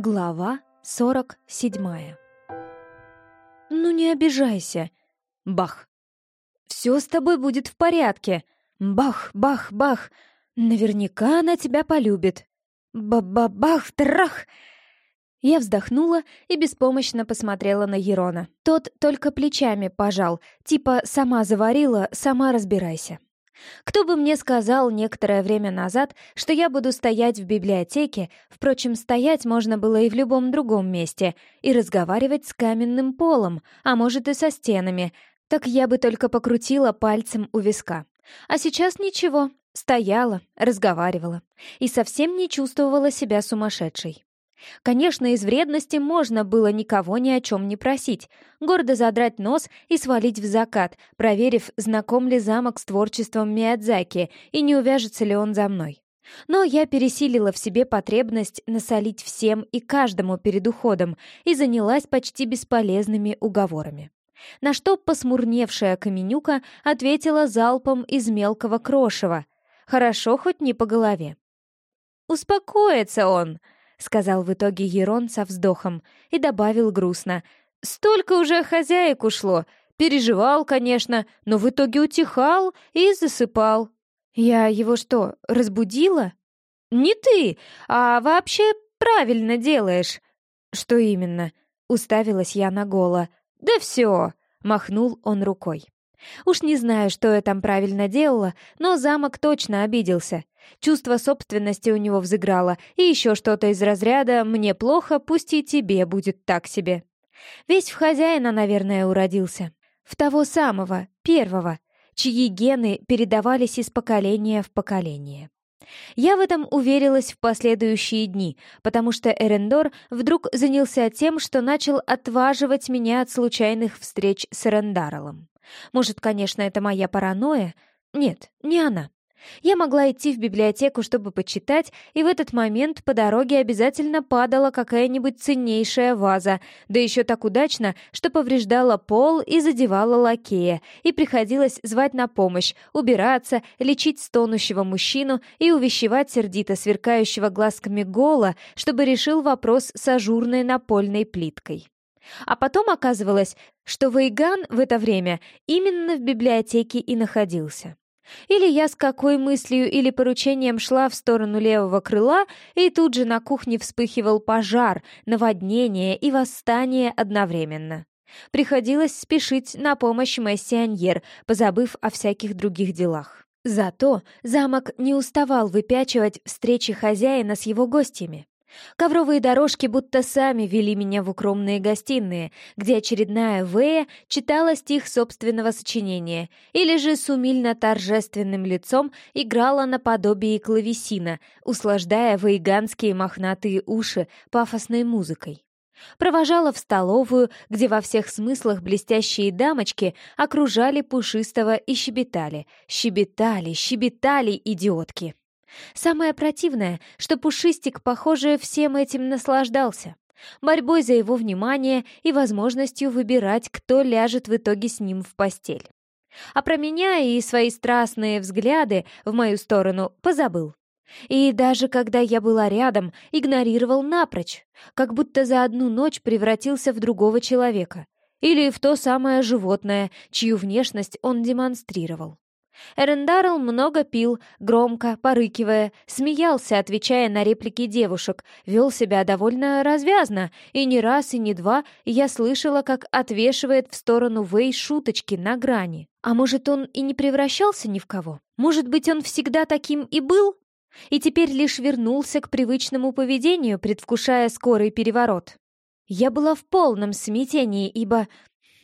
Глава сорок седьмая. «Ну не обижайся!» Бах! «Все с тобой будет в порядке!» Бах, бах, бах! Наверняка она тебя полюбит. Ба-ба-бах, трах! Я вздохнула и беспомощно посмотрела на Ерона. Тот только плечами пожал, типа «сама заварила, сама разбирайся». Кто бы мне сказал некоторое время назад, что я буду стоять в библиотеке, впрочем, стоять можно было и в любом другом месте, и разговаривать с каменным полом, а может и со стенами, так я бы только покрутила пальцем у виска. А сейчас ничего, стояла, разговаривала и совсем не чувствовала себя сумасшедшей. Конечно, из вредности можно было никого ни о чем не просить, гордо задрать нос и свалить в закат, проверив, знаком ли замок с творчеством Миядзаки и не увяжется ли он за мной. Но я пересилила в себе потребность насолить всем и каждому перед уходом и занялась почти бесполезными уговорами. На что посмурневшая Каменюка ответила залпом из мелкого крошева. Хорошо хоть не по голове. «Успокоится он!» — сказал в итоге Ерон со вздохом и добавил грустно. «Столько уже хозяек ушло. Переживал, конечно, но в итоге утихал и засыпал». «Я его что, разбудила?» «Не ты, а вообще правильно делаешь». «Что именно?» — уставилась я на Гола. «Да все!» — махнул он рукой. Уж не знаю, что я там правильно делала, но замок точно обиделся. Чувство собственности у него взыграло, и еще что-то из разряда «мне плохо, пусть и тебе будет так себе». Весь в хозяина, наверное, уродился. В того самого, первого, чьи гены передавались из поколения в поколение. Я в этом уверилась в последующие дни, потому что Эрендор вдруг занялся тем, что начал отваживать меня от случайных встреч с Эрендаролом. Может, конечно, это моя паранойя? Нет, не она. Я могла идти в библиотеку, чтобы почитать, и в этот момент по дороге обязательно падала какая-нибудь ценнейшая ваза, да еще так удачно, что повреждала пол и задевала лакея, и приходилось звать на помощь, убираться, лечить стонущего мужчину и увещевать сердито сверкающего глазками гола, чтобы решил вопрос с ажурной напольной плиткой. А потом оказывалось, что Вейган в это время именно в библиотеке и находился. Или я с какой мыслью или поручением шла в сторону левого крыла, и тут же на кухне вспыхивал пожар, наводнение и восстание одновременно. Приходилось спешить на помощь Месси Аньер, позабыв о всяких других делах. Зато замок не уставал выпячивать встречи хозяина с его гостями. Ковровые дорожки будто сами вели меня в укромные гостиные, где очередная Вэя читала стих собственного сочинения, или же с умильно-торжественным лицом играла наподобие клавесина, услаждая вейганские мохнатые уши пафосной музыкой. Провожала в столовую, где во всех смыслах блестящие дамочки окружали пушистого и щебетали. Щебетали, щебетали, идиотки. Самое противное, что Пушистик, похоже, всем этим наслаждался. Борьбой за его внимание и возможностью выбирать, кто ляжет в итоге с ним в постель. А про меня и свои страстные взгляды в мою сторону позабыл. И даже когда я была рядом, игнорировал напрочь, как будто за одну ночь превратился в другого человека. Или в то самое животное, чью внешность он демонстрировал. Эрендарл много пил, громко, порыкивая, смеялся, отвечая на реплики девушек, вел себя довольно развязно, и не раз и не два я слышала, как отвешивает в сторону Вэй шуточки на грани. А может, он и не превращался ни в кого? Может быть, он всегда таким и был? И теперь лишь вернулся к привычному поведению, предвкушая скорый переворот. Я была в полном смятении, ибо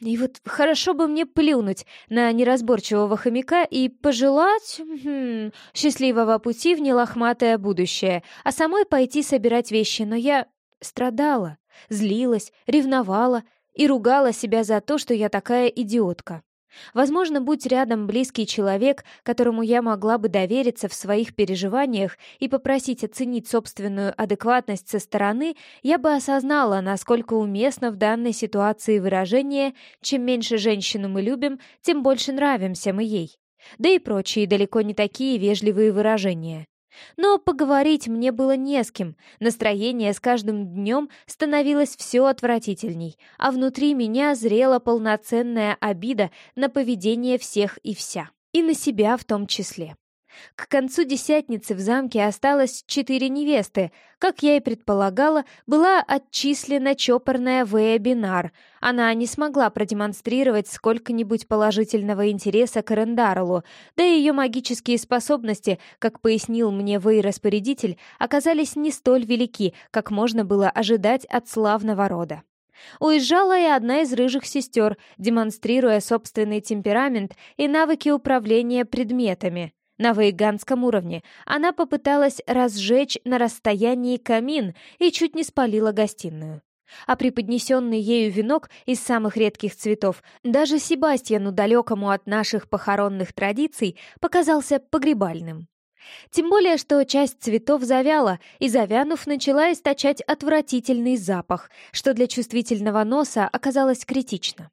и вот хорошо бы мне плюнуть на неразборчивого хомяка и пожелать хм, счастливого пути в нелохматое будущее, а самой пойти собирать вещи, но я страдала, злилась, ревновала и ругала себя за то, что я такая идиотка. Возможно, будь рядом близкий человек, которому я могла бы довериться в своих переживаниях и попросить оценить собственную адекватность со стороны, я бы осознала, насколько уместно в данной ситуации выражение «чем меньше женщину мы любим, тем больше нравимся мы ей». Да и прочие далеко не такие вежливые выражения. Но поговорить мне было не с кем, настроение с каждым днем становилось все отвратительней, а внутри меня зрела полноценная обида на поведение всех и вся, и на себя в том числе. К концу десятницы в замке осталось четыре невесты. Как я и предполагала, была отчислена чопорная Вэя Бинар. Она не смогла продемонстрировать сколько-нибудь положительного интереса к Эрендарлу, да и ее магические способности, как пояснил мне Вэй-распорядитель, оказались не столь велики, как можно было ожидать от славного рода. Уезжала и одна из рыжих сестер, демонстрируя собственный темперамент и навыки управления предметами. На вейганском уровне она попыталась разжечь на расстоянии камин и чуть не спалила гостиную. А преподнесенный ею венок из самых редких цветов даже Себастьяну, далекому от наших похоронных традиций, показался погребальным. Тем более, что часть цветов завяла, и завянув, начала источать отвратительный запах, что для чувствительного носа оказалось критично.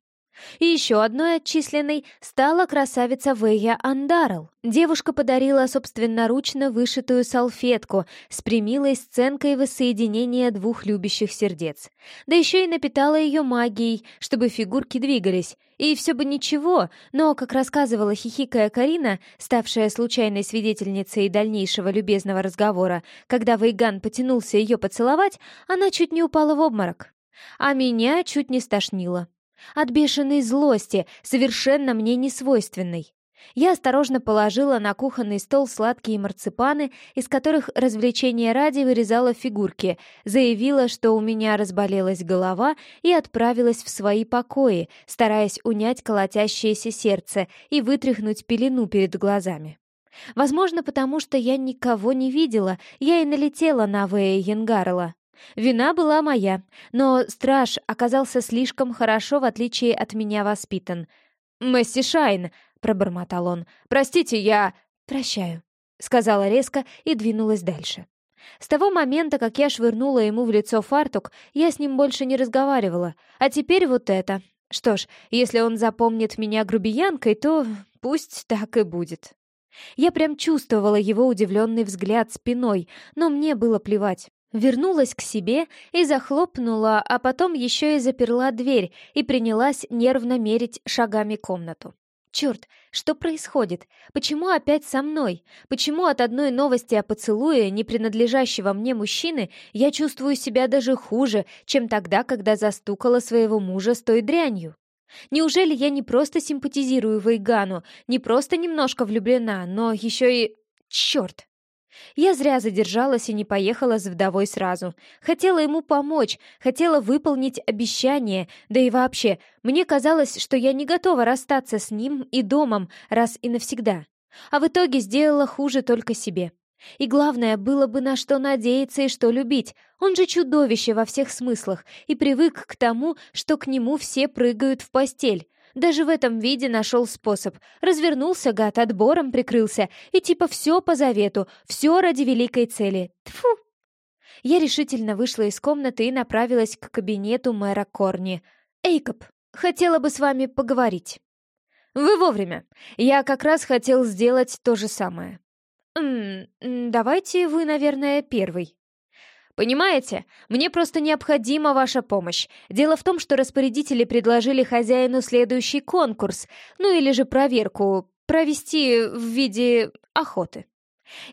И еще одной отчисленной стала красавица Вэя Андарл. Девушка подарила собственноручно вышитую салфетку с примилой сценкой воссоединения двух любящих сердец. Да еще и напитала ее магией, чтобы фигурки двигались. И все бы ничего, но, как рассказывала хихикая Карина, ставшая случайной свидетельницей дальнейшего любезного разговора, когда Вейган потянулся ее поцеловать, она чуть не упала в обморок. А меня чуть не стошнило. От бешеной злости, совершенно мне не свойственной. Я осторожно положила на кухонный стол сладкие марципаны, из которых развлечения ради вырезала фигурки, заявила, что у меня разболелась голова и отправилась в свои покои, стараясь унять колотящееся сердце и вытряхнуть пелену перед глазами. Возможно, потому что я никого не видела, я и налетела на Вэя Янгарла. Вина была моя, но страж оказался слишком хорошо, в отличие от меня, воспитан. «Месси Шайн!» — пробормотал он. «Простите, я...» «Прощаю», — сказала резко и двинулась дальше. С того момента, как я швырнула ему в лицо фартук, я с ним больше не разговаривала. А теперь вот это. Что ж, если он запомнит меня грубиянкой, то пусть так и будет. Я прям чувствовала его удивленный взгляд спиной, но мне было плевать. Вернулась к себе и захлопнула, а потом еще и заперла дверь и принялась нервно мерить шагами комнату. Черт, что происходит? Почему опять со мной? Почему от одной новости о поцелуе, не принадлежащего мне мужчины, я чувствую себя даже хуже, чем тогда, когда застукала своего мужа с той дрянью? Неужели я не просто симпатизирую Вейгану, не просто немножко влюблена, но еще и... Черт! Я зря задержалась и не поехала с вдовой сразу. Хотела ему помочь, хотела выполнить обещание, да и вообще, мне казалось, что я не готова расстаться с ним и домом раз и навсегда. А в итоге сделала хуже только себе. И главное, было бы на что надеяться и что любить. Он же чудовище во всех смыслах и привык к тому, что к нему все прыгают в постель. Даже в этом виде нашел способ. Развернулся, гад, отбором прикрылся. И типа все по завету, все ради великой цели. Тфу. Я решительно вышла из комнаты и направилась к кабинету мэра Корни. «Эйкоп, хотела бы с вами поговорить». «Вы вовремя. Я как раз хотел сделать то же самое». «М -м, давайте вы, наверное, первый». Понимаете, мне просто необходима ваша помощь. Дело в том, что распорядители предложили хозяину следующий конкурс, ну или же проверку, провести в виде охоты.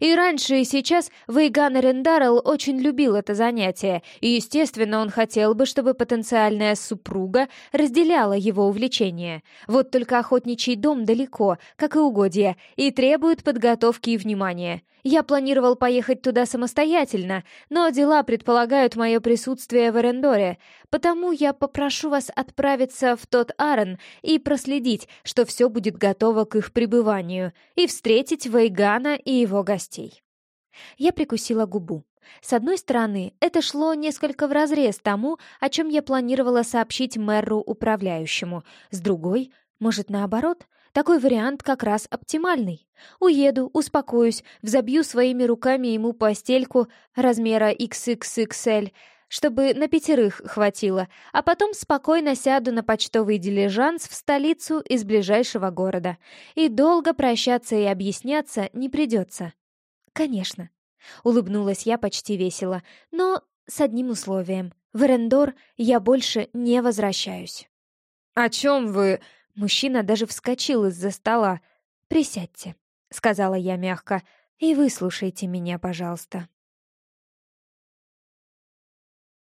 И раньше, и сейчас Вейган Рендарл очень любил это занятие, и, естественно, он хотел бы, чтобы потенциальная супруга разделяла его увлечение. Вот только охотничий дом далеко, как и угодья, и требует подготовки и внимания. Я планировал поехать туда самостоятельно, но дела предполагают мое присутствие в Эрендоре, потому я попрошу вас отправиться в тот Арен и проследить, что все будет готово к их прибыванию, и встретить Вейгана и его гостей. Я прикусила губу. С одной стороны, это шло несколько вразрез тому, о чем я планировала сообщить мэру управляющему. С другой, может, наоборот, такой вариант как раз оптимальный. Уеду, успокоюсь, взобью своими руками ему постельку размера XXXL, чтобы на пятерых хватило, а потом спокойно сяду на почтовый дилижанс в столицу из ближайшего города. И долго прощаться и объясняться не придется. Конечно. Улыбнулась я почти весело, но с одним условием. В Эрендор я больше не возвращаюсь. «О чем вы?» Мужчина даже вскочил из-за стола. «Присядьте», — сказала я мягко, — «и выслушайте меня, пожалуйста».